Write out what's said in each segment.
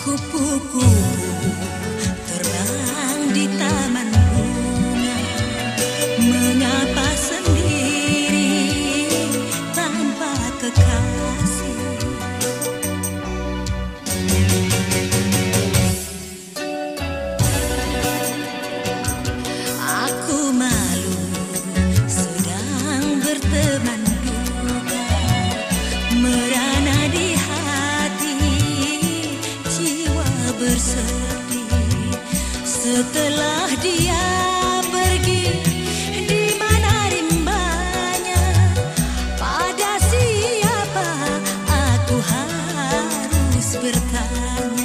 Kupu-kupu terbang di taman bunga. Mengapa sendiri tanpa kekasih? Aku malu sedang berteman Setelah dia pergi di mana rimbanya? Pada siapa aku harus bertanya?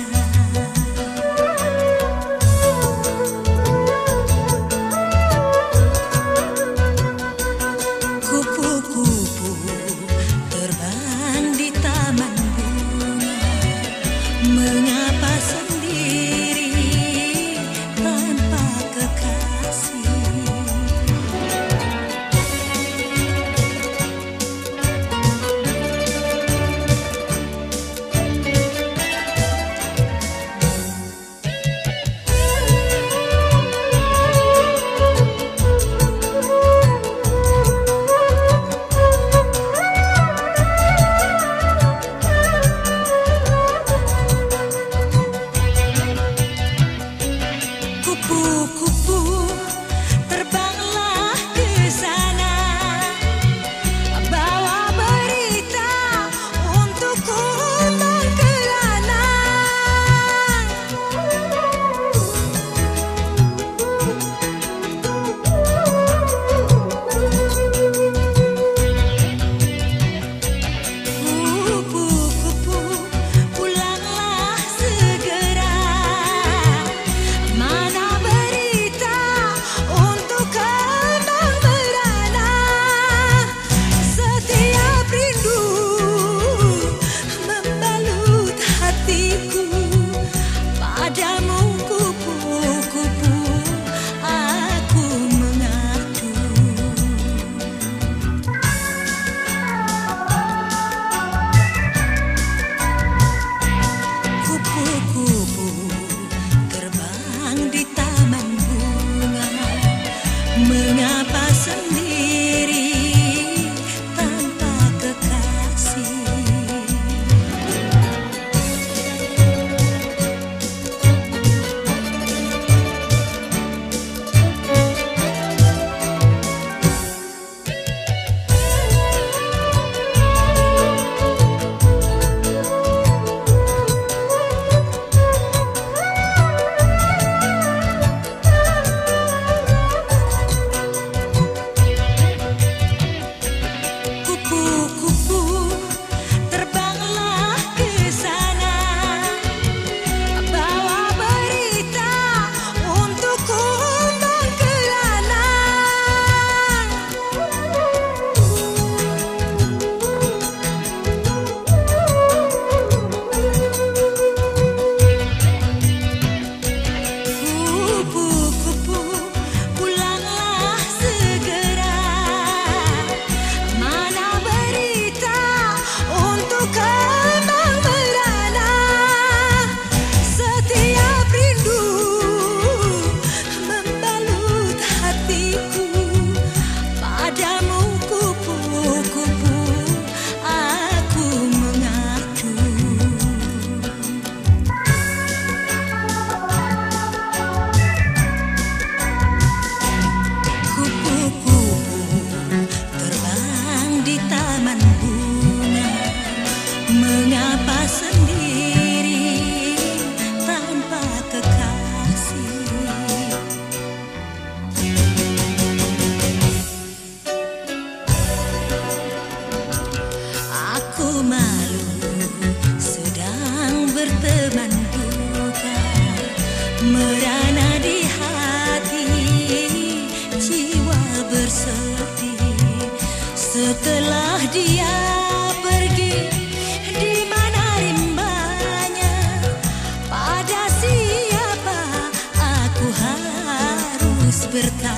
Merana di hati, cinta bersetiap. Setelah dia pergi, di mana rimbangnya? Pada siapa aku harus Berkah